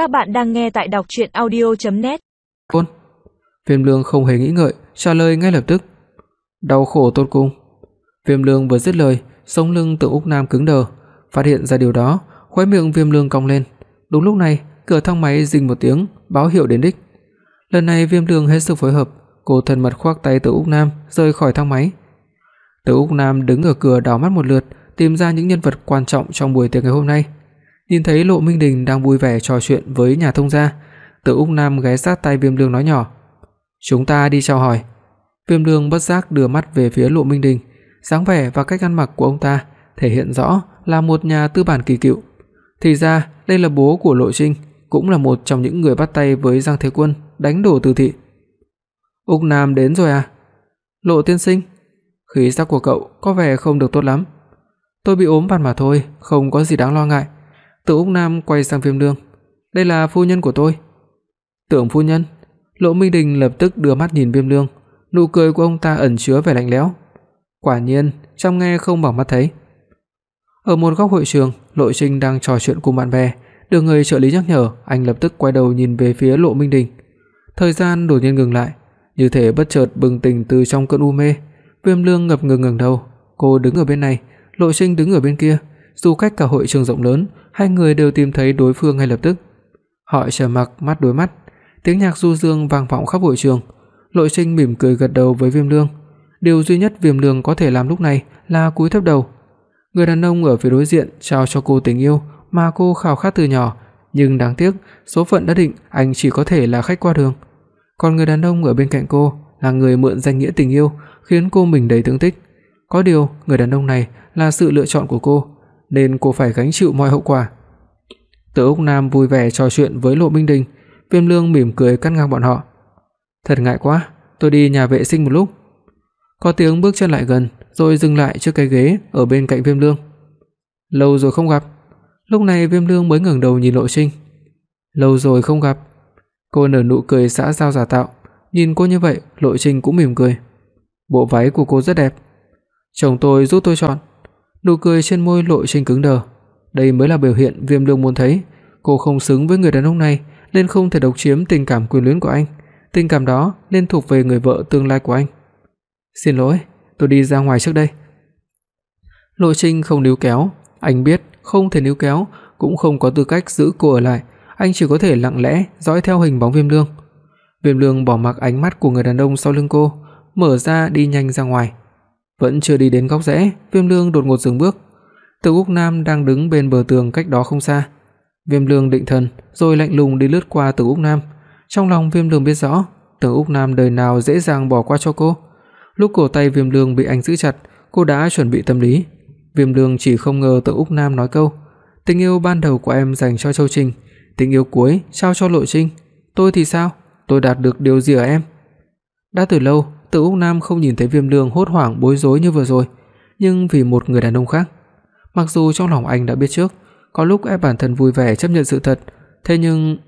Các bạn đang nghe tại đọc audio net Ôn. Viêm Lương không hề nghĩ ngợi, trả lời ngay lập tức. Đau khổ tốt cung. Viêm Lương vừa dứt lời, sống lưng Tưởng Úc Nam cứng đờ, phát hiện ra điều đó, khóe miệng Viêm Lương cong lên. Đúng lúc này, cửa thang máy rình một tiếng, báo hiệu đến đích. Lần này Viêm Lương hết sức phối hợp, cô thân mật khoác tay từ Úc Nam rời khỏi thang máy. Từ Úc Nam đứng ở cửa đảo mắt một lượt, tìm ra những nhân vật quan trọng trong buổi tiệc ngày hôm nay. Nhìn thấy Lộ Minh Đình đang vui vẻ trò chuyện với nhà thông gia, Từ Úc Nam ghé sát tai Viêm Lương nói nhỏ: "Chúng ta đi chào hỏi." Viêm Lương bất giác đưa mắt về phía Lộ Minh Đình, dáng vẻ và cách ăn mặc của ông ta thể hiện rõ là một nhà tư bản kỳ cựu. Thì ra, đây là bố của Lộ Trinh, cũng là một trong những người bắt tay với Giang Thế Quân đánh đổ Từ thị. Úc Nam đến rồi à? Lộ tiên sinh, khí sắc của cậu có vẻ không được tốt lắm. Tôi bị ốm vặt mà thôi, không có gì đáng lo ngại. Từ Úc Nam quay sang Viêm Lương, "Đây là phu nhân của tôi." "Tưởng phu nhân?" Lộ Minh Đình lập tức đưa mắt nhìn Viêm Lương, nụ cười của ông ta ẩn chứa vẻ lạnh lẽo. Quả nhiên, trong nghe không bằng mắt thấy. Ở một góc hội trường, Lộ Trinh đang trò chuyện cùng bạn bè, được người trợ lý nhắc nhở, anh lập tức quay đầu nhìn về phía Lộ Minh Đình. Thời gian đột nhiên ngừng lại, như thể bất chợt bừng tỉnh từ trong cơn u mê. Viêm Lương ngập ngừng ngẩng đầu, cô đứng ở bên này, Lộ Trinh đứng ở bên kia, dù cách cả hội trường rộng lớn, hai người đều tìm thấy đối phương ngay lập tức. Họ trở mặc mắt đối mắt, tiếng nhạc du dương vang vọng khắp hội trường. Lộ Trinh mỉm cười gật đầu với Viêm Lương. Điều duy nhất Viêm Lương có thể làm lúc này là cúi thấp đầu. Người đàn ông ở phía đối diện trao cho cô tình yêu mà cô khao khát từ nhỏ, nhưng đáng tiếc, số phận đã định anh chỉ có thể là khách qua đường. Còn người đàn ông ở bên cạnh cô là người mượn danh nghĩa tình yêu, khiến cô mình đầy thương tích. Có điều, người đàn ông này là sự lựa chọn của cô, nên cô phải gánh chịu mọi hậu quả. Từ Úc Nam vui vẻ trò chuyện với Lộ Minh Đình, Viêm Lương mỉm cười cắt ngang bọn họ. "Thật ngại quá, tôi đi nhà vệ sinh một lúc." Có tiếng bước chân lại gần, rồi dừng lại trước cái ghế ở bên cạnh Viêm Lương. "Lâu rồi không gặp." Lúc này Viêm Lương mới ngẩng đầu nhìn Lộ Trinh. "Lâu rồi không gặp." Cô nở nụ cười xã giao giả tạo, nhìn cô như vậy, Lộ Trinh cũng mỉm cười. Bộ váy của cô rất đẹp. Chồng tôi giúp tôi chọn. Nụ cười trên môi Lộ Trinh cứng đờ. Đây mới là biểu hiện Viêm Lương muốn thấy, cô không xứng với người đàn ông này nên không thể độc chiếm tình cảm quyền luyến của anh, tình cảm đó nên thuộc về người vợ tương lai của anh. "Xin lỗi, tôi đi ra ngoài trước đây." Lộ Trinh không níu kéo, anh biết không thể níu kéo, cũng không có tư cách giữ cô ở lại, anh chỉ có thể lặng lẽ dõi theo hình bóng Viêm Lương. Viêm Lương bỏ mặc ánh mắt của người đàn ông sau lưng cô, mở ra đi nhanh ra ngoài. Vẫn chưa đi đến góc rẽ, Viêm Lương đột ngột dừng bước. Từ Úc Nam đang đứng bên bờ tường cách đó không xa. Viêm Lương định thần, rồi lạnh lùng đi lướt qua Từ Úc Nam. Trong lòng Viêm Lương biết rõ, Từ Úc Nam đời nào dễ dàng bỏ qua cho cô. Lúc cổ tay Viêm Lương bị anh giữ chặt, cô đã chuẩn bị tâm lý. Viêm Lương chỉ không ngờ Từ Úc Nam nói câu: "Tình yêu ban đầu của em dành cho Châu Trình, tình yêu cuối trao cho Lộ Trinh, tôi thì sao? Tôi đạt được điều gì ở em?" Đã từ lâu, từ Úc Nam không nhìn thấy Viêm Lương hốt hoảng bối rối như vừa rồi, nhưng vì một người đàn ông khác. Mặc dù trong lòng anh đã biết trước, có lúc ép bản thân vui vẻ chấp nhận sự thật, thế nhưng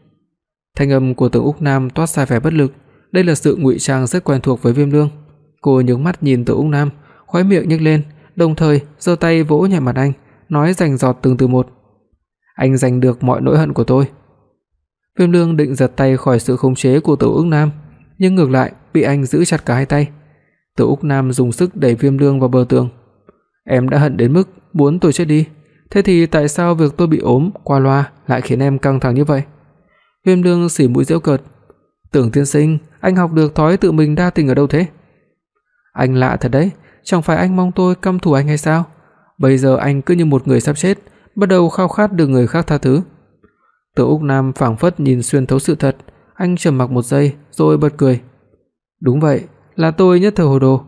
thanh âm của Từ Úc Nam toát ra vẻ bất lực, đây là sự ngụy trang rất quen thuộc với Viêm Lương. Cô nhướng mắt nhìn Từ Úc Nam, khóe miệng nhếch lên, đồng thời giơ tay vỗ nhẹ mặt anh, nói rành rọt từng từ một. Anh giành được mọi nỗi hận của tôi. Viêm Lương định giật tay khỏi sự khống chế của Từ Úc Nam, nhưng ngược lại bị anh giữ chặt cả hai tay. Tô Úc Nam dùng sức đẩy Viêm Lương vào bờ tường. Em đã hận đến mức muốn tôi chết đi, thế thì tại sao việc tôi bị ốm qua loa lại khiến em căng thẳng như vậy? Viêm Lương xỉ mũi giễu cợt. Tưởng tiên sinh, anh học được thói tự mình đa tình ở đâu thế? Anh lạ thật đấy, chẳng phải anh mong tôi căm thù anh hay sao? Bây giờ anh cứ như một người sắp chết, bắt đầu khao khát được người khác tha thứ. Tô Úc Nam phảng phất nhìn xuyên thấu sự thật, anh trầm mặc một giây rồi bật cười. Đúng vậy, là tôi nhất thời hồ đồ.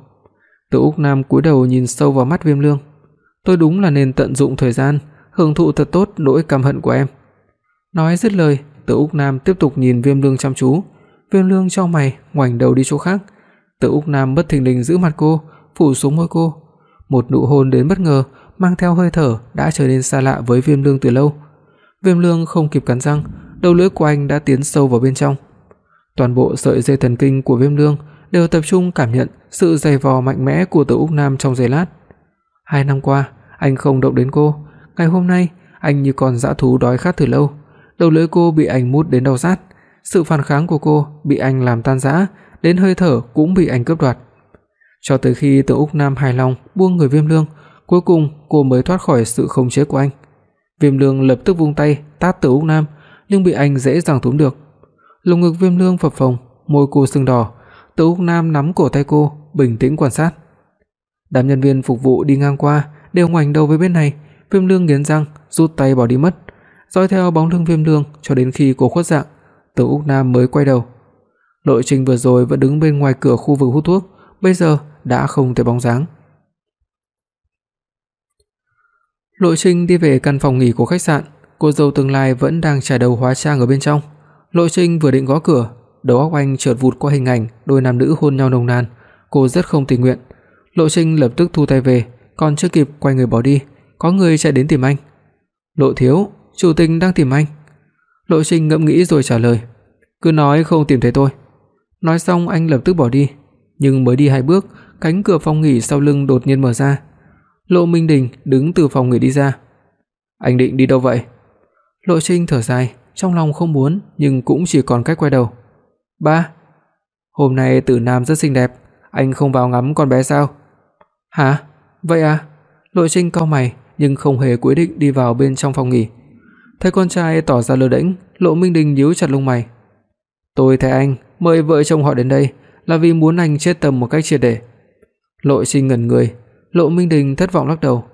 Từ Úc Nam cúi đầu nhìn sâu vào mắt Viêm Lương. Tôi đúng là nên tận dụng thời gian, hưởng thụ thật tốt nỗi căm hận của em. Nói dứt lời, Từ Úc Nam tiếp tục nhìn Viêm Lương chăm chú. Viêm Lương chau mày, ngoảnh đầu đi chỗ khác. Từ Úc Nam bất thình lình giữ mặt cô, phủ xuống môi cô. Một nụ hôn đến bất ngờ, mang theo hơi thở đã trở nên xa lạ với Viêm Lương từ lâu. Viêm Lương không kịp cắn răng, đầu lưỡi của anh đã tiến sâu vào bên trong. Toàn bộ sợi dây thần kinh của Viêm Lương đều tập trung cảm nhận sự dày vò mạnh mẽ của Từ Úc Nam trong giây lát. Hai năm qua, anh không động đến cô, ngày hôm nay anh như con dã thú đói khát từ lâu, đầu lưỡi cô bị anh mút đến đau rát, sự phản kháng của cô bị anh làm tan rã, đến hơi thở cũng bị anh cướp đoạt. Cho tới khi Từ Úc Nam hài lòng buông người Viêm Lương, cuối cùng cô mới thoát khỏi sự khống chế của anh. Viêm Lương lập tức vung tay tát Từ Úc Nam, nhưng bị anh dễ dàng túm được. Lồng ngực Viêm Lương phập phồng, môi cô sưng đỏ, Từ Úc Nam nắm cổ tay cô, bình tĩnh quan sát. Đám nhân viên phục vụ đi ngang qua đều ngoảnh đầu về bên này, Viêm Lương nghiến răng, rút tay bỏ đi mất, dõi theo bóng lưng Viêm Lương cho đến khi cô khuất dạng, Từ Úc Nam mới quay đầu. Lộ Trình vừa rồi vẫn đứng bên ngoài cửa khu vực hút thuốc, bây giờ đã không thấy bóng dáng. Lộ Trình đi về căn phòng nghỉ của khách sạn, cô dâu tương lai vẫn đang trải đầu hóa trang ở bên trong. Lộ Trinh vừa định gõ cửa, đầu óc anh chợt vụt qua hình ảnh đôi nam nữ hôn nhau nồng nàn, cô rất không tình nguyện. Lộ Trinh lập tức thu tay về, còn chưa kịp quay người bỏ đi, có người chạy đến tìm anh. "Lộ thiếu, chủ tịch đang tìm anh." Lộ Trinh ngẫm nghĩ rồi trả lời, "Cứ nói không tìm thấy tôi." Nói xong anh lập tức bỏ đi, nhưng mới đi hai bước, cánh cửa phòng nghỉ sau lưng đột nhiên mở ra. Lộ Minh Đình đứng từ phòng nghỉ đi ra. "Anh định đi đâu vậy?" Lộ Trinh thở dài, trong lòng không muốn nhưng cũng chỉ còn cách quay đầu. "Ba, hôm nay Tử Nam rất xinh đẹp, anh không vào ngắm con bé sao?" "Hả? Vậy à?" Lộ Trinh cau mày nhưng không hề quyết định đi vào bên trong phòng nghỉ. Thấy con trai tỏ ra lơ đễnh, Lộ Minh Đình nhíu chặt lông mày. "Tôi thấy anh mời vợ chồng họ đến đây là vì muốn anh chết tâm một cách triệt để." Lộ Trinh ngẩn người, Lộ Minh Đình thất vọng lắc đầu.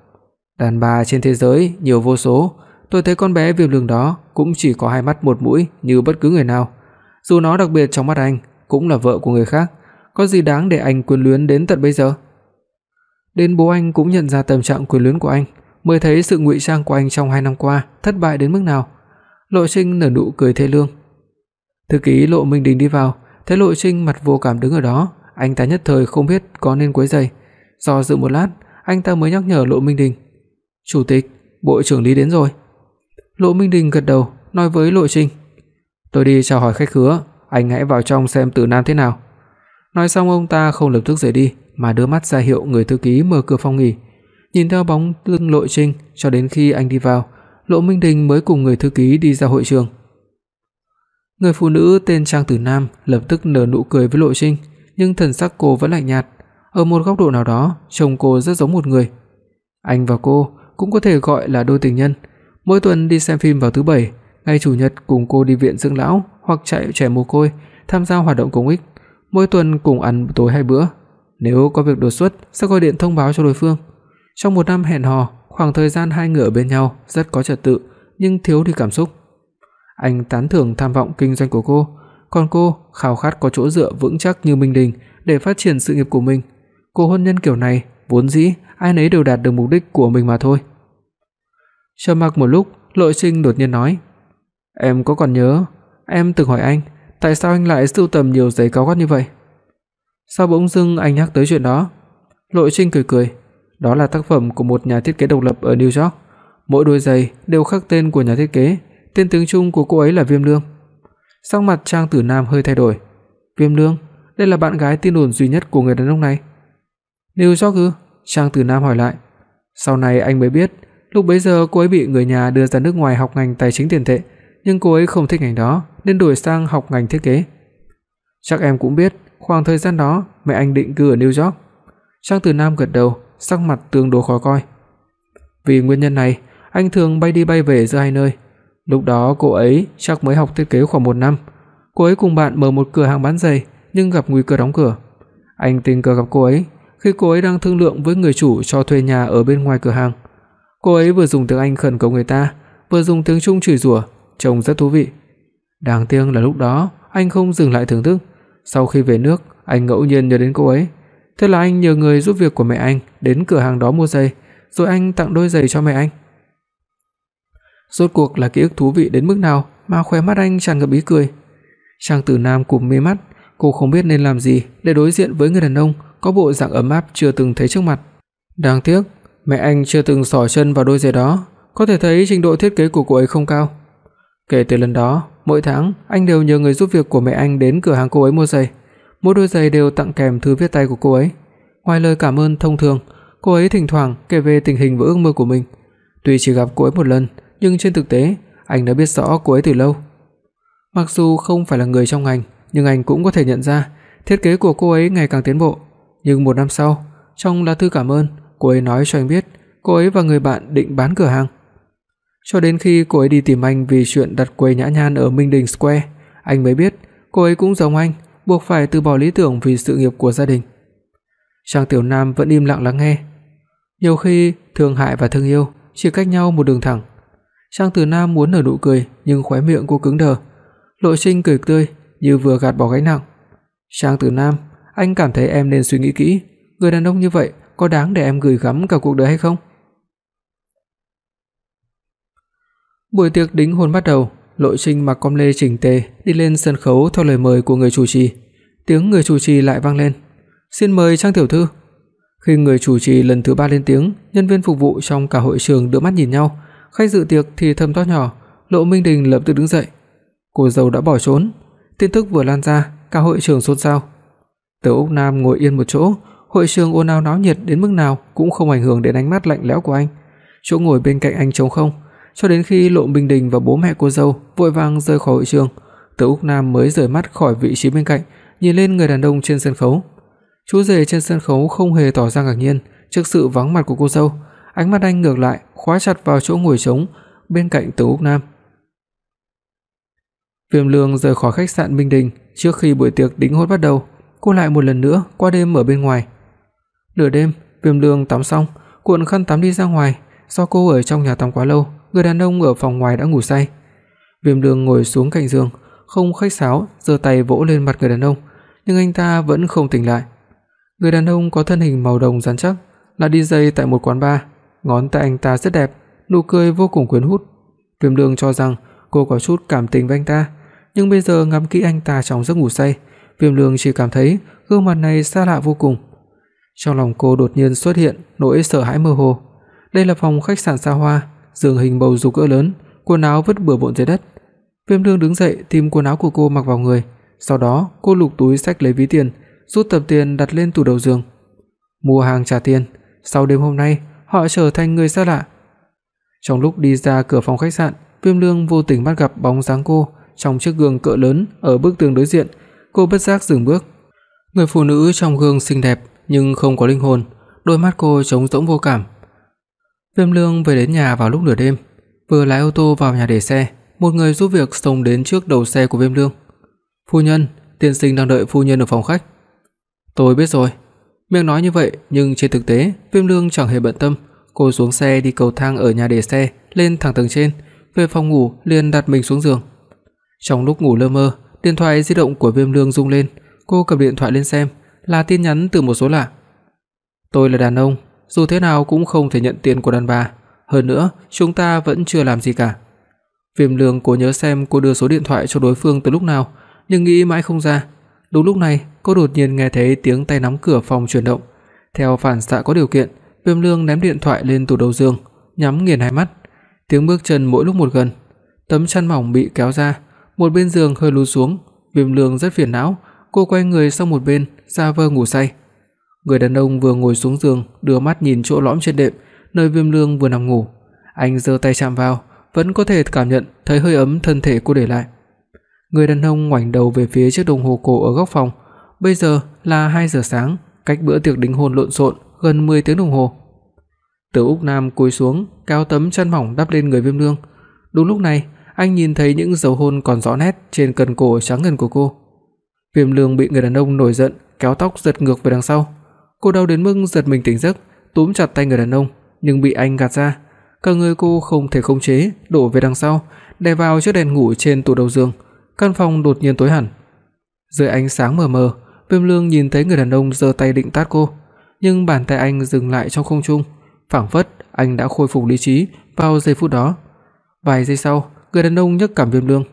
"Đàn bà trên thế giới nhiều vô số, tôi thấy con bé viêm lương đó cũng chỉ có hai mắt một mũi như bất cứ người nào. Dù nó đặc biệt trong mắt anh, cũng là vợ của người khác, có gì đáng để anh quyến luyến đến tận bây giờ?" Đến bố anh cũng nhận ra tâm trạng quyến luyến của anh, mới thấy sự ngụy trang của anh trong hai năm qua thất bại đến mức nào. Lộ Trinh nở nụ cười thê lương. Thư ký Lộ Minh Đình đi vào, thấy Lộ Trinh mặt vô cảm đứng ở đó, anh ta nhất thời không biết có nên quấy rầy. Do dự một lát, anh ta mới nhắc nhở Lộ Minh Đình. "Chủ tịch, bộ trưởng Lý đến rồi." Lộ Minh Đình gật đầu, nói với Lộ Trinh. "Tôi đi chào hỏi khách khứa, anh hãy vào trong xem Tử Nam thế nào." Nói xong ông ta không lập tức rời đi, mà đưa mắt ra hiệu người thư ký mở cửa phòng nghỉ. Nhìn theo bóng lưng Lộ Trinh cho đến khi anh đi vào, Lộ Minh Đình mới cùng người thư ký đi ra hội trường. Người phụ nữ tên Trang Tử Nam lập tức nở nụ cười với Lộ Trinh, nhưng thần sắc cô vẫn lạnh nhạt, ở một góc độ nào đó, trông cô rất giống một người. Anh và cô cũng có thể gọi là đôi tình nhân, mỗi tuần đi xem phim vào thứ bảy, ngày chủ nhật cùng cô đi viện dưỡng lão hoặc chạy trẻ mồ côi, tham gia hoạt động công ích, mỗi tuần cùng ăn tối hai bữa. Nếu có việc đột xuất sẽ gọi điện thông báo cho đối phương. Trong một năm hẹn hò, khoảng thời gian hai người ở bên nhau rất có trật tự, nhưng thiếu đi cảm xúc. Anh tán thưởng tham vọng kinh doanh của cô, còn cô khao khát có chỗ dựa vững chắc như Minh Đình để phát triển sự nghiệp của mình. Cô hôn nhân kiểu này vốn dĩ ai nấy đều đạt được mục đích của mình mà thôi. Trầm mặc một lúc, Lôi Sinh đột nhiên nói: "Em có còn nhớ em từng hỏi anh, tại sao anh lại sưu tầm nhiều giấy cao gót như vậy?" Sao bỗng dưng anh nhắc tới chuyện đó? Lôi Sinh cười cười, đó là tác phẩm của một nhà thiết kế độc lập ở New York, mỗi đôi giày đều khắc tên của nhà thiết kế, tên tiếng Trung của cô ấy là Viêm Lương. Sắc mặt Trang Tử Nam hơi thay đổi. Viêm Lương, đây là bạn gái tin đồn duy nhất của người đàn ông này. New York ư? Trang Tử Nam hỏi lại. Sau này anh mới biết, lúc bấy giờ cô ấy bị người nhà đưa ra nước ngoài học ngành tài chính tiền tệ, nhưng cô ấy không thích ngành đó nên đổi sang học ngành thiết kế. Chắc em cũng biết, Khoảng thời gian đó, mẹ anh định cư ở New York. Trang Từ Nam gật đầu, sắc mặt tương đối khó coi. Vì nguyên nhân này, anh thường bay đi bay về giữa hai nơi. Lúc đó cô ấy chắc mới học thiết kế khoảng 1 năm. Cô ấy cùng bạn mở một cửa hàng bán giày nhưng gặp nguy cơ đóng cửa. Anh tình cờ gặp cô ấy khi cô ấy đang thương lượng với người chủ cho thuê nhà ở bên ngoài cửa hàng. Cô ấy vừa dùng tiếng Anh khẩn cầu người ta, vừa dùng tiếng Trung chửi rủa, trông rất thú vị. Đáng tiếc là lúc đó anh không dừng lại thưởng thức, sau khi về nước, anh ngẫu nhiên nhớ đến cô ấy. Thế là anh nhờ người giúp việc của mẹ anh đến cửa hàng đó mua giày, rồi anh tặng đôi giày cho mẹ anh. Rốt cuộc là ký ức thú vị đến mức nào mà khóe mắt anh tràn ngập ý cười. Trang Tử Nam cụp mí mắt, cô không biết nên làm gì để đối diện với người đàn ông có bộ dạng ấm áp chưa từng thấy trước mặt. Đáng tiếc, mẹ anh chưa từng xỏ chân vào đôi giày đó, có thể thấy trình độ thiết kế của cô ấy không cao. Kể từ lần đó, mỗi tháng anh đều nhờ người giúp việc của mẹ anh đến cửa hàng cô ấy mua giày. Mỗi đôi giày đều tặng kèm thư viết tay của cô ấy. Ngoài lời cảm ơn thông thường, cô ấy thỉnh thoảng kể về tình hình và ước mơ của mình. Tuy chỉ gặp cô ấy một lần, nhưng trên thực tế, anh đã biết rõ cô ấy từ lâu. Mặc dù không phải là người trong ngành, nhưng anh cũng có thể nhận ra thiết kế của cô ấy ngày càng tiến bộ. Nhưng một năm sau, trong lá thư cảm ơn, cô ấy nói cho anh biết cô ấy và người bạn định bán cửa hàng. Cho đến khi cô ấy đi tìm anh vì chuyện đặt quầy nhã nhặn ở Minh Đình Square, anh mới biết cô ấy cũng giống anh, buộc phải từ bỏ lý tưởng vì sự nghiệp của gia đình. Trang Tiểu Nam vẫn im lặng lắng nghe. Nhiều khi thương hại và thương yêu chỉ cách nhau một đường thẳng. Trang Tử Nam muốn nở nụ cười nhưng khóe miệng cô cứng đờ. Lộ Trinh cười tươi như vừa gạt bỏ gánh nặng. "Trang Tử Nam, anh cảm thấy em nên suy nghĩ kỹ, người đàn ông như vậy có đáng để em gửi gắm cả cuộc đời hay không?" Buổi tiệc đính hôn bắt đầu, Lộ Trinh mặc com lê chỉnh tề đi lên sân khấu theo lời mời của người chủ trì. Tiếng người chủ trì lại vang lên. "Xin mời Trang tiểu thư." Khi người chủ trì lần thứ ba lên tiếng, nhân viên phục vụ trong cả hội trường đưa mắt nhìn nhau, khách dự tiệc thì thầm to nhỏ, Lộ Minh Đình lập tức đứng dậy. Cô dâu đã bỏ trốn. Tin tức vừa lan ra, cả hội trường xôn xao. Từ Úc Nam ngồi yên một chỗ, hội trường ồn ào náo nhiệt đến mức nào cũng không ảnh hưởng đến ánh mắt lạnh lẽo của anh. Chỗ ngồi bên cạnh anh trống không, cho đến khi Lộ Bình Đình và bố mẹ cô dâu vội vàng rời khỏi hội trường, Từ Úc Nam mới rời mắt khỏi vị trí bên cạnh, nhìn lên người đàn ông trên sân khấu. Chú rể trên sân khấu không hề tỏ ra ngạc nhiên trước sự vắng mặt của cô dâu, ánh mắt anh ngược lại khóa chặt vào chỗ ngồi trống bên cạnh Từ Úc Nam. Viêm Lương rời khỏi khách sạn Minh Đình trước khi buổi tiệc đính hôn bắt đầu, cô lại một lần nữa qua đêm ở bên ngoài. Nửa đêm, Viêm Lương tắm xong, cuộn khăn tắm đi ra ngoài, do cô ở trong nhà tắm quá lâu, người đàn ông ở phòng ngoài đã ngủ say. Viêm Lương ngồi xuống cạnh giường, không khách sáo, giơ tay vỗ lên mặt người đàn ông, nhưng anh ta vẫn không tỉnh lại. Người đàn ông có thân hình màu đồng rắn chắc, là DJ tại một quán bar, ngón tay anh ta rất đẹp, nụ cười vô cùng quyến hút. Viêm Lương cho rằng cô có chút cảm tình với anh ta, nhưng bây giờ ngắm kỹ anh ta trong giấc ngủ say, Viêm Lương chỉ cảm thấy gương mặt này xa lạ vô cùng. Trong lòng cô đột nhiên xuất hiện nỗi sợ hãi mơ hồ. Đây là phòng khách sạn xa hoa, giường hình bầu dục cỡ lớn, quần áo vứt bừa bộn dưới đất. Viêm Lương đứng dậy tìm quần áo của cô mặc vào người, sau đó cô lục túi xách lấy ví tiền, rút tập tiền đặt lên tủ đầu giường. Mua hàng trả tiền, sau đêm hôm nay, họ trở thành người xa lạ. Trong lúc đi ra cửa phòng khách sạn, Viêm Lương vô tình bắt gặp bóng dáng cô trong chiếc gương cỡ lớn ở bức tường đối diện, cô bất giác dừng bước. Người phụ nữ trong gương xinh đẹp nhưng không có linh hồn, đôi mắt cô trống rỗng vô cảm. Viêm Lương về đến nhà vào lúc nửa đêm, vừa lái ô tô vào nhà để xe, một người giúp việc xông đến trước đầu xe của Viêm Lương. "Phu nhân, tiên sinh đang đợi phu nhân ở phòng khách." "Tôi biết rồi." Miệng nói như vậy, nhưng trên thực tế, Viêm Lương chẳng hề bận tâm, cô xuống xe đi cầu thang ở nhà để xe, lên thẳng tầng trên, về phòng ngủ liền đặt mình xuống giường. Trong lúc ngủ lơ mơ, điện thoại di động của Viêm Lương rung lên, cô cầm điện thoại lên xem, là tin nhắn từ một số lạ. Tôi là đàn ông, dù thế nào cũng không thể nhận tiền của đàn bà, hơn nữa, chúng ta vẫn chưa làm gì cả. Viêm Lương cố nhớ xem cô đưa số điện thoại cho đối phương từ lúc nào, nhưng nghĩ mãi không ra. Đúng lúc này, cô đột nhiên nghe thấy tiếng tay nắm cửa phòng chuyển động. Theo phản xạ có điều kiện, Viêm Lương ném điện thoại lên tủ đầu giường, nhắm nghiền hai mắt. Tiếng bước chân mỗi lúc một gần, tấm chăn mỏng bị kéo ra, một bên giường hơi lún xuống, Viêm Lương rất phiền não, cô quay người sang một bên, giả vờ ngủ say. Người đàn ông vừa ngồi xuống giường, đưa mắt nhìn chỗ lõm trên đệm, nơi Viêm Lương vừa nằm ngủ. Anh giơ tay chạm vào, vẫn có thể cảm nhận thấy hơi ấm thân thể cô để lại. Người đàn ông ngoảnh đầu về phía chiếc đồng hồ cổ ở góc phòng. Bây giờ là 2 giờ sáng, cách bữa tiệc đính hôn lộn xộn gần 10 tiếng đồng hồ. Từ Úc Nam cúi xuống, kéo tấm chăn mỏng đắp lên người Viêm Lương. Đúng lúc này, anh nhìn thấy những dấu hôn còn rõ nét trên cần cổ trắng ngần của cô. Viêm Lương bị người đàn ông nổi giận kéo tóc giật ngược về đằng sau. Cô đau đến mức giật mình tỉnh giấc, túm chặt tay người đàn ông, nhưng bị anh gạt ra. Cả người cô không thể khống chế, đổ về đằng sau, đè vào chiếc đèn ngủ trên tủ đầu giường. Căn phòng đột nhiên tối hẳn. Dưới ánh sáng mờ mờ, Viêm Lương nhìn thấy người đàn ông giơ tay định tát cô, nhưng bàn tay anh dừng lại trong không trung, phảng phất anh đã khôi phục lý trí vào giây phút đó. Vài giây sau, người đàn ông nhấc cảm Viêm Lương.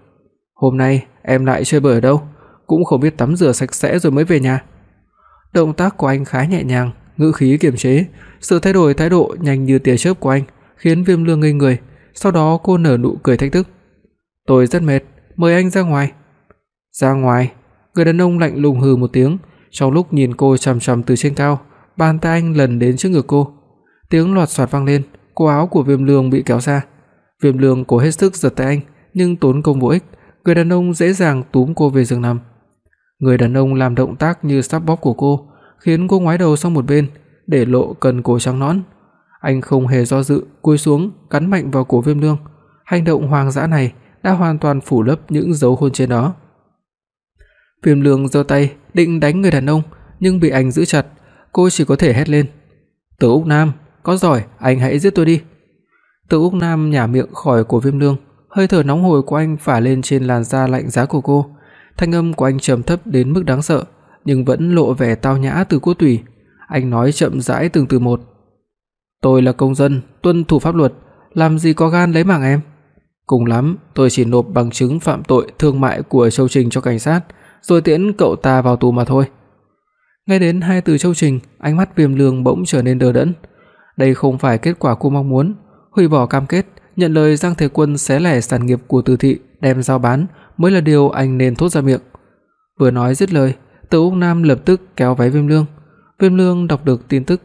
"Hôm nay em lại chơi bời ở đâu? Cũng không biết tắm rửa sạch sẽ rồi mới về nhà." Động tác của anh khá nhẹ nhàng, ngữ khí kiềm chế, sự thay đổi thái độ nhanh như tia chớp của anh khiến Viêm Lương ngây người, sau đó cô nở nụ cười thách thức. "Tôi rất mệt, mời anh ra ngoài." "Ra ngoài?" Người đàn ông lạnh lùng hừ một tiếng, trong lúc nhìn cô chằm chằm từ trên cao, bàn tay anh lần đến trước ngực cô. Tiếng loạt xoạt vang lên, cổ áo của Viêm Lương bị kéo ra. Viêm Lương cố hết sức giật tay anh, nhưng tốn công vô ích, người đàn ông dễ dàng túm cô về giường nằm. Người đàn ông làm động tác như sắp bóp của cô, khiến cô ngoái đầu sang một bên, để lộ cần cổ trắng nõn. Anh không hề do dự, cúi xuống, cắn mạnh vào cổ Viêm Lương. Hành động hoang dã này đã hoàn toàn phủ lấp những dấu hôn trên đó. Viêm Lương giơ tay định đánh người đàn ông, nhưng bị anh giữ chặt, cô chỉ có thể hét lên. "Từ Úc Nam, có giỏi, anh hãy giết tôi đi." Từ Úc Nam nhả miệng khỏi cổ Viêm Lương, hơi thở nóng hổi của anh phả lên trên làn da lạnh giá của cô. Thanh âm của anh trầm thấp đến mức đáng sợ, nhưng vẫn lộ vẻ tao nhã từ cốt tủy. Anh nói chậm rãi từng từ một. "Tôi là công dân, tuân thủ pháp luật, làm gì có gan lấy mạng em. Cùng lắm, tôi chỉ nộp bằng chứng phạm tội thương mại của Châu Trình cho cảnh sát, rồi tiễn cậu ta vào tù mà thôi." Nghe đến hai từ Châu Trình, ánh mắt Viêm Lương bỗng trở nên đờ đẫn. Đây không phải kết quả cô mong muốn, hủy bỏ cam kết, nhận lời Giang Thế Quân xé lẻ sản nghiệp của Từ thị đem giao bán mới là điều anh nên thốt ra miệng. Vừa nói dứt lời, Từ Úc Nam lập tức kéo váy Viêm Lương. Viêm Lương đọc được tin tức.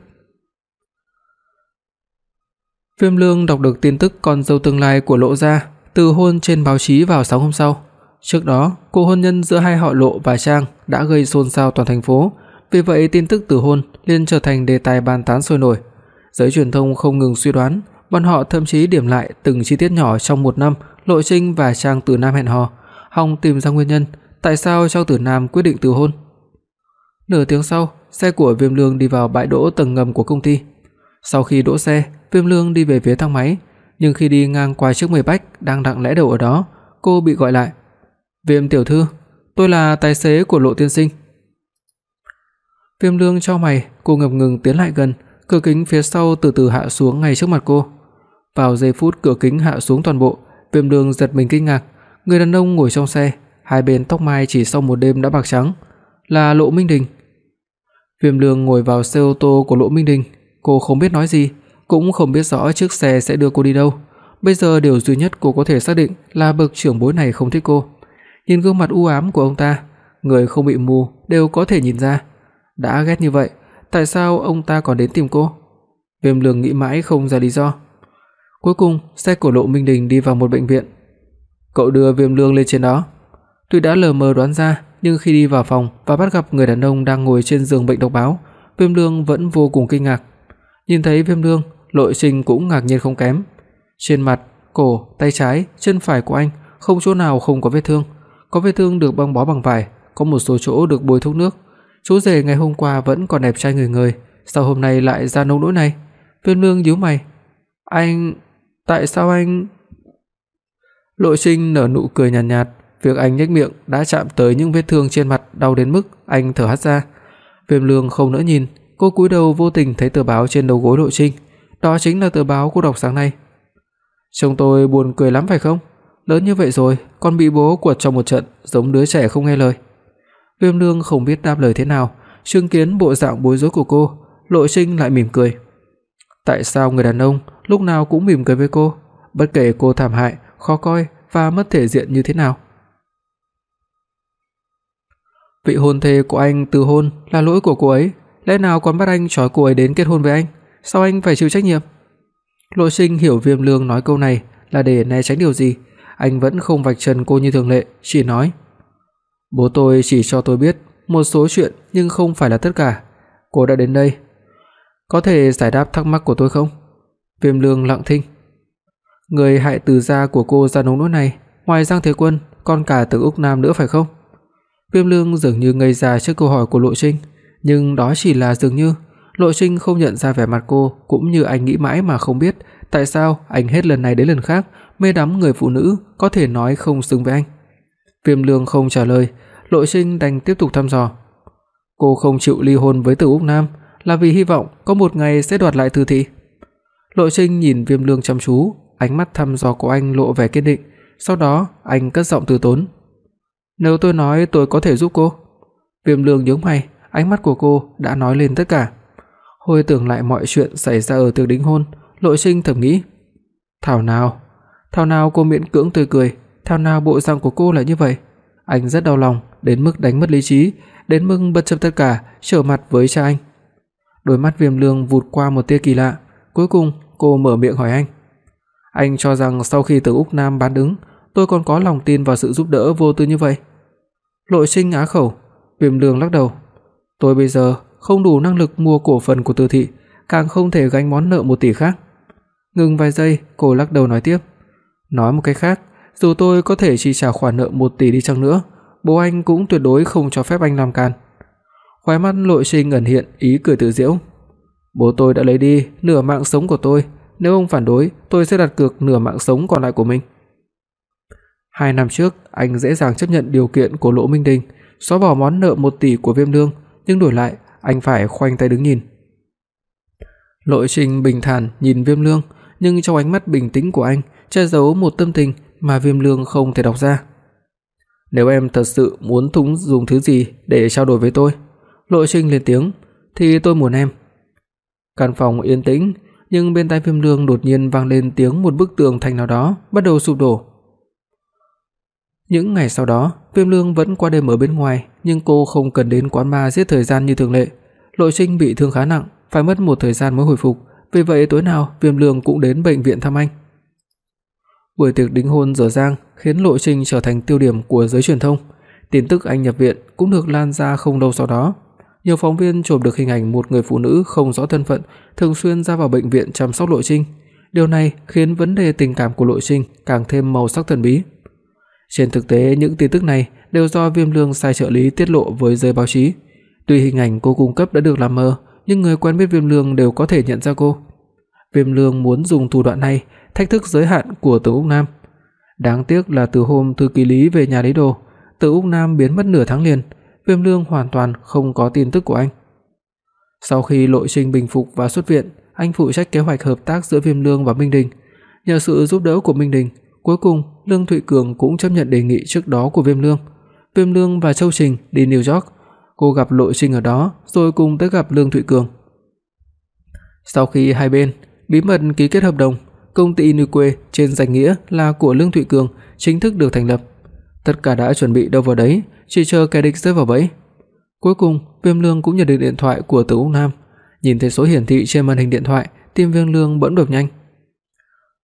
Viêm Lương đọc được tin tức con dâu tương lai của Lộ gia từ hôn trên báo chí vào sáng hôm sau. Trước đó, cuộc hôn nhân giữa hai họ Lộ và Trang đã gây xôn xao toàn thành phố, vì vậy tin tức từ hôn liền trở thành đề tài bàn tán sôi nổi. Giới truyền thông không ngừng suy đoán, bọn họ thậm chí điểm lại từng chi tiết nhỏ trong một năm Lộ Trinh và Trang từ Nam hẹn hò, hòng tìm ra nguyên nhân tại sao Trương Tử Nam quyết định từ hôn. Nửa tiếng sau, xe của Viêm Lương đi vào bãi đỗ tầng ngầm của công ty. Sau khi đỗ xe, Viêm Lương đi về phía thang máy, nhưng khi đi ngang qua chiếc mười bách đang đặng lẽ đầu ở đó, cô bị gọi lại. "Viêm tiểu thư, tôi là tài xế của Lộ tiên sinh." Viêm Lương chau mày, cô ngập ngừng tiến lại gần, cửa kính phía sau từ từ hạ xuống ngay trước mặt cô. Vào giây phút cửa kính hạ xuống toàn bộ, Viêm Lương giật mình kinh ngạc, người đàn ông ngồi trong xe, hai bên tóc mai chỉ sau một đêm đã bạc trắng, là Lộ Minh Đình. Viêm Lương ngồi vào xe ô tô của Lộ Minh Đình, cô không biết nói gì, cũng không biết rõ chiếc xe sẽ đưa cô đi đâu. Bây giờ điều duy nhất cô có thể xác định là bậc trưởng bối này không thích cô. Nhìn gương mặt u ám của ông ta, người không bị mù đều có thể nhìn ra. Đã ghét như vậy, tại sao ông ta còn đến tìm cô? Viêm Lương nghĩ mãi không ra lý do. Cuối cùng, xe của Lộ Minh Đình đi vào một bệnh viện. Cậu đưa Viêm Lương lên trên đó. Tuy đã lờ mờ đoán ra, nhưng khi đi vào phòng và bắt gặp người đàn ông đang ngồi trên giường bệnh độc báo, Viêm Lương vẫn vô cùng kinh ngạc. Nhìn thấy Viêm Lương, Lộ Trình cũng ngạc nhiên không kém. Trên mặt, cổ, tay trái, chân phải của anh không chỗ nào không có vết thương, có vết thương được băng bó bằng vải, có một số chỗ được bôi thuốc nước. Chú rể ngày hôm qua vẫn còn đẹp trai người người, sao hôm nay lại ra nông nỗi này? Viêm Lương nhíu mày. Anh, tại sao anh Lộ sinh nở nụ cười nhàn nhạt, nhạt, việc anh nhếch miệng đã chạm tới những vết thương trên mặt đau đến mức anh thở hắt ra. Viêm Lương không nỡ nhìn, cô cúi đầu vô tình thấy tờ báo trên đầu gối Lộ sinh. đó chính là tờ báo cô đọc sáng nay. Trông tôi buồn cười lắm phải không? Lớn như vậy rồi, còn bị bố quật trong một trận, giống đứa trẻ không nghe lời. Viêm Lương không biết đáp lời thế nào, chứng kiến bộ dạng bối rối của cô, Lộ sinh lại mỉm cười. Tại sao người đàn ông lúc nào cũng mỉm cười với cô, bất kể cô thảm hại, khó coi và mất thể diện như thế nào? Vị hôn thê của anh từ hôn là lỗi của cô ấy, lẽ nào còn bắt anh trói cô ấy đến kết hôn với anh? Sao anh phải chịu trách nhiệm? Lộ Sinh hiểu Viêm Lương nói câu này là để né tránh điều gì, anh vẫn không vạch trần cô như thường lệ, chỉ nói: "Bố tôi chỉ cho tôi biết một số chuyện nhưng không phải là tất cả. Cô đã đến đây, có thể giải đáp thắc mắc của tôi không?" Viêm Lương lặng thinh. Người hại từ gia của cô ra nông nỗi này, ngoài Giang Thế Quân, còn cả Từ Úc Nam nữa phải không? Viêm Lương dường như ngây ra trước câu hỏi của Lộ Trinh, nhưng đó chỉ là dường như, Lộ Trinh không nhận ra vẻ mặt cô, cũng như anh nghĩ mãi mà không biết tại sao anh hết lần này đến lần khác mê đắm người phụ nữ có thể nói không xứng với anh. Viêm Lương không trả lời, Lộ Trinh đành tiếp tục thăm dò. Cô không chịu ly hôn với Từ Úc Nam là vì hy vọng có một ngày sẽ đoạt lại Từ thị. Lộ Trinh nhìn Viêm Lương chăm chú, ánh mắt thăm dò của anh lộ vẻ kiên định, sau đó anh cất giọng từ tốn. "Nếu tôi nói tôi có thể giúp cô?" Viêm Lương nhướng mày, ánh mắt của cô đã nói lên tất cả. Hồi tưởng lại mọi chuyện xảy ra ở tiệc đính hôn, Lộ Sinh thầm nghĩ, thảo nào, thảo nào cô miễn cưỡng tươi cười, thảo nào bộ dạng của cô lại như vậy. Anh rất đau lòng, đến mức đánh mất lý trí, đến mức bất chấp tất cả, trở mặt với cha anh. Đôi mắt Viêm Lương vụt qua một tia kỳ lạ, cuối cùng cô mở miệng hỏi anh: anh cho rằng sau khi từ Úc Nam bán đứng, tôi còn có lòng tin vào sự giúp đỡ vô tư như vậy? Lộ Sinh á khẩu, Viêm Lương lắc đầu. Tôi bây giờ không đủ năng lực mua cổ phần của Từ thị, càng không thể gánh món nợ 1 tỷ khác. Ngừng vài giây, cô lắc đầu nói tiếp. Nói một cách khác, dù tôi có thể chi trả khoản nợ 1 tỷ đi chăng nữa, bố anh cũng tuyệt đối không cho phép anh làm can. Khóe mắt Lộ Sinh ẩn hiện ý cười tự giễu. Bố tôi đã lấy đi nửa mạng sống của tôi, nếu ông phản đối, tôi sẽ đặt cược nửa mạng sống còn lại của mình. Hai năm trước, anh dễ dàng chấp nhận điều kiện của Lỗ Minh Đình, xóa bỏ món nợ 1 tỷ của Viêm Lương, nhưng đổi lại, anh phải khoanh tay đứng nhìn. Lộ Trình bình thản nhìn Viêm Lương, nhưng trong ánh mắt bình tĩnh của anh che giấu một tâm tình mà Viêm Lương không thể đọc ra. Nếu em thật sự muốn thúng dùng thứ gì để trao đổi với tôi, Lộ Trình lên tiếng, thì tôi muốn em. Căn phòng yên tĩnh, nhưng bên tai Viêm Lương đột nhiên vang lên tiếng một bức tường thành nào đó bắt đầu sụp đổ. Những ngày sau đó, Viêm Lương vẫn qua đêm ở bên ngoài, nhưng cô không cần đến quán bar giết thời gian như thường lệ. Lộ Trinh bị thương khá nặng, phải mất một thời gian mới hồi phục, vì vậy tối nào Viêm Lương cũng đến bệnh viện thăm anh. Buổi tiệc đính hôn dở dang khiến Lộ Trinh trở thành tiêu điểm của giới truyền thông. Tin tức anh nhập viện cũng được lan ra không lâu sau đó. Nhiều phóng viên chụp được hình ảnh một người phụ nữ không rõ thân phận thường xuyên ra vào bệnh viện chăm sóc Lộ Trinh. Điều này khiến vấn đề tình cảm của Lộ Trinh càng thêm màu sắc thần bí. Trên thực tế, những tin tức này đều do Viêm Lương sai trợ lý tiết lộ với giới báo chí. Tuy hình ảnh cô cung cấp đã được làm mờ, nhưng người quen biết Viêm Lương đều có thể nhận ra cô. Viêm Lương muốn dùng thủ đoạn này thách thức giới hạn của Từ Úc Nam. Đáng tiếc là từ hôm thư ký Lý về nhà lấy đồ, Từ Úc Nam biến mất nửa tháng liền, Viêm Lương hoàn toàn không có tin tức của anh. Sau khi Lộ Trình bình phục và xuất viện, anh phụ trách kế hoạch hợp tác giữa Viêm Lương và Minh Đình. Nhờ sự giúp đỡ của Minh Đình, cuối cùng Lương Thụy Cường cũng chấp nhận đề nghị trước đó của Viêm Lương. Viêm Lương và Châu Trình đi New York, cô gặp Lộ Trình ở đó rồi cùng tới gặp Lương Thụy Cường. Sau khi hai bên bí mật ký kết hợp đồng, công ty Inuque trên danh nghĩa là của Lương Thụy Cường chính thức được thành lập. Tất cả đã chuẩn bị đâu vào đấy, chỉ chờ kẻ địch rơi vào bẫy. Cuối cùng, Viêm Lương cũng nhận được điện thoại của Từ Úc Nam. Nhìn thấy số hiển thị trên màn hình điện thoại, tim Viêm Lương bỗng đập nhanh.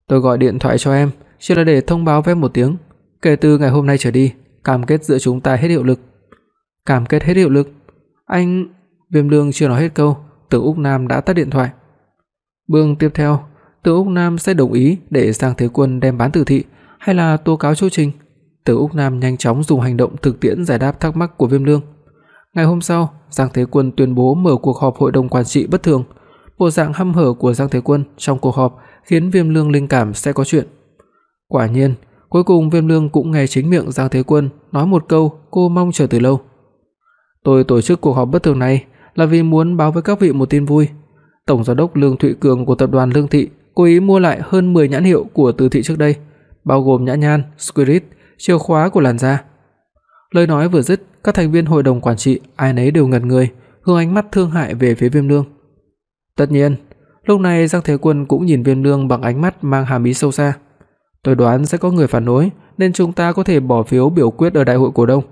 "Tôi gọi điện thoại cho em, chỉ là để thông báo với em một tiếng, kể từ ngày hôm nay trở đi, cam kết giữa chúng ta hết hiệu lực." "Cam kết hết hiệu lực?" Anh Viêm Lương chưa nói hết câu, Từ Úc Nam đã tắt điện thoại. Bước tiếp theo, Từ Úc Nam sẽ đồng ý để Giang Thế Quân đem bán tử thị hay là tố cáo Chu Trình. Từ Úc Nam nhanh chóng dùng hành động thực tiễn giải đáp thắc mắc của Viêm Lương. Ngày hôm sau, Giang Thế Quân tuyên bố mở cuộc họp hội đồng quản trị bất thường. Bộ dạng hăm hở của Giang Thế Quân trong cuộc họp khiến Viêm Lương linh cảm sẽ có chuyện. Quả nhiên, cuối cùng Viêm Lương cũng nghe chính miệng Giang Thế Quân nói một câu cô mong chờ từ lâu. Tôi tổ chức cuộc họp bất thường này là vì muốn báo với các vị một tin vui. Tổng giám đốc Lương Thụy Cường của tập đoàn Lương Thị cố ý mua lại hơn 10 nhãn hiệu của Từ thị trước đây, bao gồm nhã nhan, Spirit, chìa khóa của làn da. Lời nói vừa dứt, các thành viên hội đồng quản trị ai nấy đều ngẩn người, hướng ánh mắt thương hại về phía Viêm Lương. Tất nhiên, lúc này Giang Thế Quân cũng nhìn Viêm Lương bằng ánh mắt mang hàm ý sâu xa. Tôi đoán sẽ có người phản đối, nên chúng ta có thể bỏ phiếu biểu quyết ở đại hội cổ đông.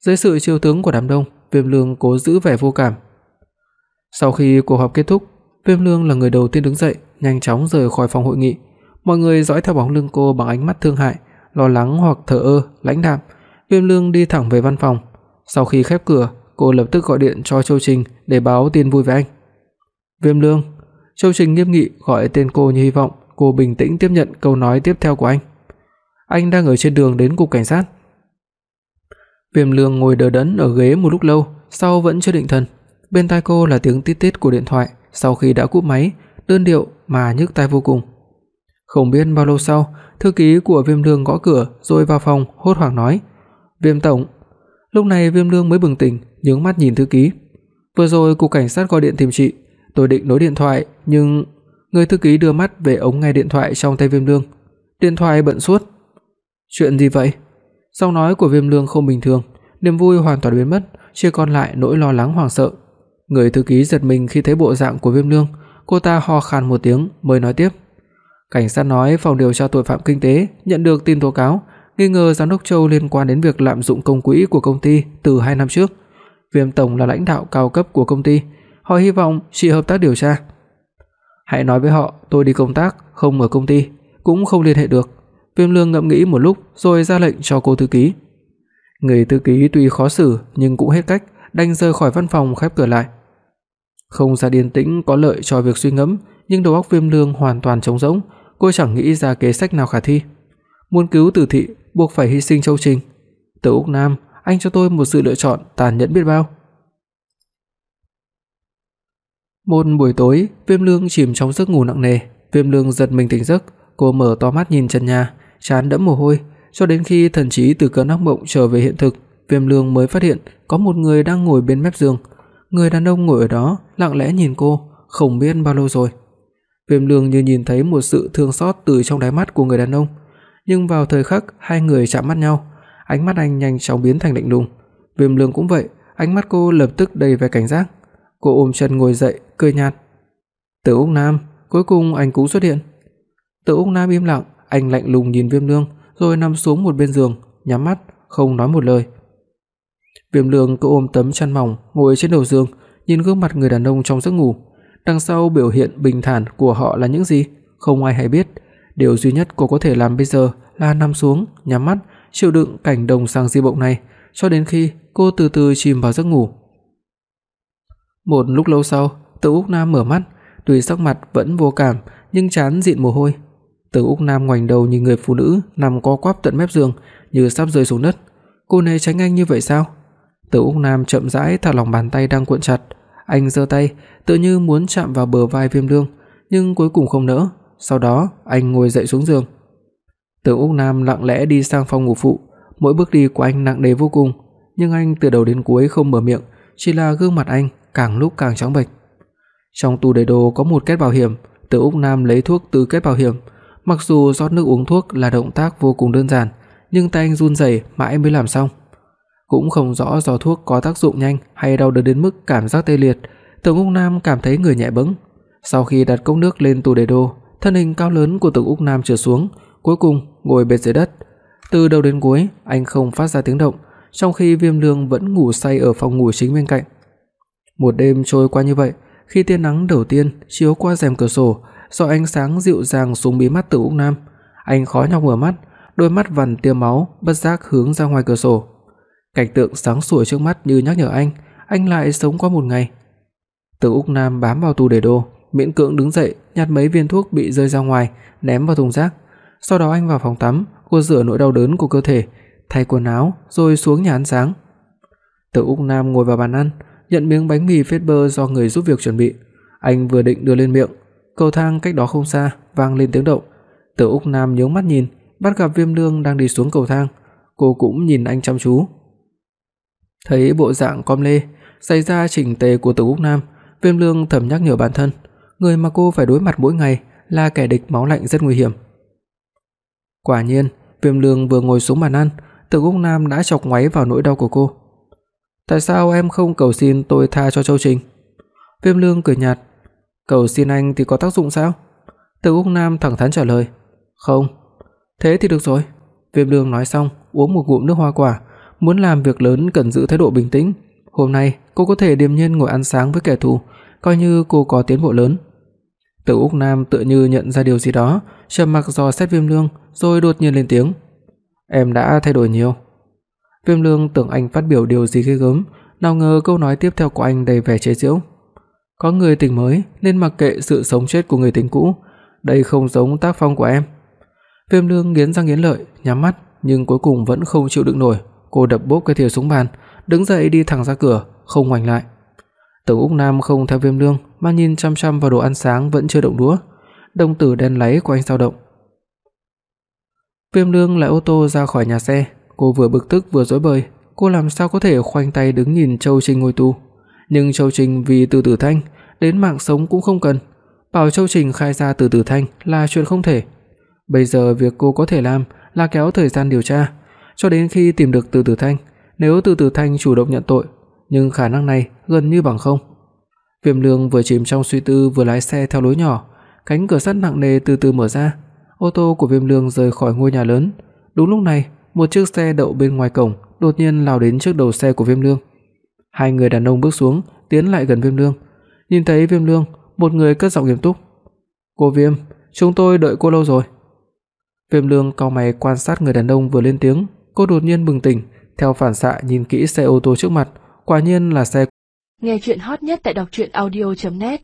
Dưới sự chiêu tướng của đám đông, Viêm Lương cố giữ vẻ vô cảm. Sau khi cuộc họp kết thúc, Viêm Lương là người đầu tiên đứng dậy, nhanh chóng rời khỏi phòng hội nghị. Mọi người dõi theo bóng lưng cô bằng ánh mắt thương hại, lo lắng hoặc thờ ơ, lãnh đạm. Viêm Lương đi thẳng về văn phòng. Sau khi khép cửa, cô lập tức gọi điện cho Châu Trình để báo tin vui với anh. "Viêm Lương." Châu Trình nghiêm nghị gọi tên cô như hy vọng cô bình tĩnh tiếp nhận câu nói tiếp theo của anh. Anh đang ở trên đường đến cục cảnh sát. Viêm Lương ngồi đờ đẫn ở ghế một lúc lâu, sau vẫn chưa định thần. Bên tai cô là tiếng tít tít của điện thoại, sau khi đã cúp máy, đơn điệu mà nhức tai vô cùng. Không biết bao lâu sau, thư ký của Viêm Lương gõ cửa rồi vào phòng hốt hoảng nói: "Viêm tổng." Lúc này Viêm Lương mới bừng tỉnh, nhướng mắt nhìn thư ký. "Vừa rồi cục cảnh sát gọi điện tìm chị, tôi định nối điện thoại, nhưng..." Người thư ký đưa mắt về ống nghe điện thoại trong tay Viêm Lương. Điện thoại bận suốt. "Chuyện gì vậy?" Giọng nói của Viêm Lương không bình thường, niềm vui hoàn toàn biến mất, chỉ còn lại nỗi lo lắng hoảng sợ. Người thư ký giật mình khi thấy bộ dạng của Viêm Lương, cô ta ho khan một tiếng mới nói tiếp. Cảnh sát nói phòng điều tra tội phạm kinh tế nhận được tin tố cáo nghi ngờ giám đốc Châu liên quan đến việc lạm dụng công quỹ của công ty từ 2 năm trước. Viêm tổng là lãnh đạo cao cấp của công ty, họ hy vọng chị hợp tác điều tra. Hãy nói với họ tôi đi công tác, không ở công ty, cũng không liên hệ được. Viêm Lương ngẫm nghĩ một lúc rồi ra lệnh cho cô thư ký. Người thư ký tuy khó xử nhưng cũng hết cách, đành rời khỏi văn phòng khép cửa lại. Không ra điên tĩnh có lợi cho việc suy ngẫm, nhưng đầu óc Viêm Lương hoàn toàn trống rỗng, cô chẳng nghĩ ra kế sách nào khả thi. Muốn cứu Tử thị, buộc phải hy sinh Châu Trình. Từ Úc Nam, anh cho tôi một sự lựa chọn tàn nhẫn biết bao. Một buổi tối, Viêm Lương chìm trong giấc ngủ nặng nề, Viêm Lương giật mình tỉnh giấc, cô mở to mắt nhìn trần nhà, trán đẫm mồ hôi, cho đến khi thần trí từ cơn ác mộng trở về hiện thực, Viêm Lương mới phát hiện có một người đang ngồi bên mép giường. Người đàn ông ngồi ở đó lặng lẽ nhìn cô, không biết bao lâu rồi. Viêm Lương như nhìn thấy một sự thương xót từ trong đáy mắt của người đàn ông, nhưng vào thời khắc hai người chạm mắt nhau, ánh mắt anh nhanh chóng biến thành lạnh lùng. Viêm Lương cũng vậy, ánh mắt cô lập tức đầy vẻ cảnh giác. Cô ôm chân ngồi dậy, cười nhạt. Từ Úc Nam, cuối cùng anh cũng xuất hiện. Từ Úc Nam im lặng, anh lạnh lùng nhìn Viêm Lương, rồi nằm xuống một bên giường, nhắm mắt, không nói một lời. Viêm Lương cứ ôm tấm chăn mỏng ngồi trên đầu giường, nhìn gương mặt người đàn ông trong giấc ngủ. Đằng sau biểu hiện bình thản của họ là những gì, không ai hay biết. Điều duy nhất cô có thể làm bây giờ là nằm xuống, nhắm mắt, chịu đựng cảnh đồng sang di bộng này cho đến khi cô từ từ chìm vào giấc ngủ. Một lúc lâu sau, Từ Úc Nam mở mắt, tuy sắc mặt vẫn vô cảm nhưng trán dịn mồ hôi. Từ Úc Nam ngoảnh đầu nhìn người phụ nữ nằm co quắp tận mép giường như sắp rơi xuống đất. Cô này tránh anh như vậy sao? Từ Úc Nam chậm rãi thả lỏng bàn tay đang cuộn chặt, anh giơ tay, tựa như muốn chạm vào bờ vai Viêm Dương, nhưng cuối cùng không nỡ, sau đó anh ngồi dậy xuống giường. Từ Úc Nam lặng lẽ đi sang phòng ngủ phụ, mỗi bước đi của anh nặng nề vô cùng, nhưng anh từ đầu đến cuối không mở miệng, chỉ là gương mặt anh càng lúc càng trắng bệch. Trong tủ để đồ có một két bảo hiểm, Từ Úc Nam lấy thuốc từ két bảo hiểm, mặc dù rót nước uống thuốc là động tác vô cùng đơn giản, nhưng tay anh run rẩy mãi mới làm xong. Cũng không rõ do thuốc có tác dụng nhanh hay đau đớn đến mức cảm giác tê liệt, Tưởng Úc Nam cảm thấy người nhẹ bẫng. Sau khi đặt cốc nước lên tủ để đồ, thân hình cao lớn của Tưởng Úc Nam trượt xuống, cuối cùng ngồi bệt dưới đất. Từ đầu đến cuối, anh không phát ra tiếng động, trong khi Viêm Lương vẫn ngủ say ở phòng ngủ chính bên cạnh. Một đêm trôi qua như vậy, khi tia nắng đầu tiên chiếu qua rèm cửa sổ, do ánh sáng dịu dàng xuống bí mắt Tưởng Úc Nam, anh khó nhọc mở mắt, đôi mắt vằn tia máu bất giác hướng ra ngoài cửa sổ. Cảnh tượng sáng sủa trước mắt như nhắc nhở anh, anh lại sống qua một ngày. Từ Úc Nam bám vào tủ để đồ, miễn cưỡng đứng dậy, nhặt mấy viên thuốc bị rơi ra ngoài, ném vào thùng rác. Sau đó anh vào phòng tắm, cô rửa nỗi đau đớn của cơ thể, thay quần áo rồi xuống nhà ăn sáng. Từ Úc Nam ngồi vào bàn ăn, nhận miếng bánh mì phết bơ do người giúp việc chuẩn bị. Anh vừa định đưa lên miệng, cầu thang cách đó không xa vang lên tiếng động. Từ Úc Nam nhướng mắt nhìn, bắt gặp Viêm Lương đang đi xuống cầu thang. Cô cũng nhìn anh chăm chú. Thấy bộ dạng com lê, xảy da chỉnh tề của Từ Úc Nam, Viêm Lương thầm nhắc nhở bản thân, người mà cô phải đối mặt mỗi ngày là kẻ địch máu lạnh rất nguy hiểm. Quả nhiên, Viêm Lương vừa ngồi xuống bàn ăn, Từ Úc Nam đã chọc ngoáy vào nỗi đau của cô. "Tại sao em không cầu xin tôi tha cho Châu Trình?" Viêm Lương cười nhạt, "Cầu xin anh thì có tác dụng sao?" Từ Úc Nam thẳng thắn trả lời, "Không." "Thế thì được rồi." Viêm Lương nói xong, uống một ngụm nước hoa quả, muốn làm việc lớn cần giữ thái độ bình tĩnh. Hôm nay cô có thể điềm nhiên ngồi ăn sáng với kẻ thù, coi như cô có tiến bộ lớn. Từ Úc Nam tựa như nhận ra điều gì đó, trầm mặc dò xét Viêm Lương, rồi đột nhiên lên tiếng. "Em đã thay đổi nhiều." Viêm Lương tưởng anh phát biểu điều gì ghê gớm, nào ngờ câu nói tiếp theo của anh đầy vẻ chế giễu. "Có người tình mới nên mặc kệ sự sống chết của người tình cũ, đây không giống tác phong của em." Viêm Lương nghiến răng nghiến lợi, nhắm mắt nhưng cuối cùng vẫn không chịu đựng nổi, cô đập bốp cái thìa xuống bàn, đứng dậy đi thẳng ra cửa, không ngoảnh lại. Tưởng Úc Nam không theo Viêm Lương mà nhìn chăm chăm vào đồ ăn sáng vẫn chưa động đũa, đồng tử đen láy của anh dao động. Viêm Lương lái ô tô ra khỏi nhà xe, cô vừa bực tức vừa rối bời, cô làm sao có thể khoanh tay đứng nhìn Châu Trình ngồi tù, nhưng Châu Trình vì Từ Tử Thanh, đến mạng sống cũng không cần, bảo Châu Trình khai ra Từ Tử Thanh là chuyện không thể. Bây giờ việc cô có thể làm là kéo thời gian điều tra, cho đến khi tìm được Từ Tử Thanh, nếu Từ Tử Thanh chủ động nhận tội, nhưng khả năng này gần như bằng không. Viêm Lương vừa chìm trong suy tư vừa lái xe theo lối nhỏ, cánh cửa sắt nặng nề từ từ mở ra, ô tô của Viêm Lương rời khỏi ngôi nhà lớn. Đúng lúc này, một chiếc xe đậu bên ngoài cổng đột nhiên lao đến trước đầu xe của Viêm Lương. Hai người đàn ông bước xuống, tiến lại gần Viêm Lương. Nhìn thấy Viêm Lương, một người cất giọng nghiêm túc: "Cô Viêm, chúng tôi đợi cô lâu rồi." Viêm Lương cau mày quan sát người đàn ông vừa lên tiếng, cô đột nhiên bừng tỉnh, theo phản xạ nhìn kỹ xe ô tô trước mặt, quả nhiên là xe. Nghe truyện hot nhất tại doctruyenaudio.net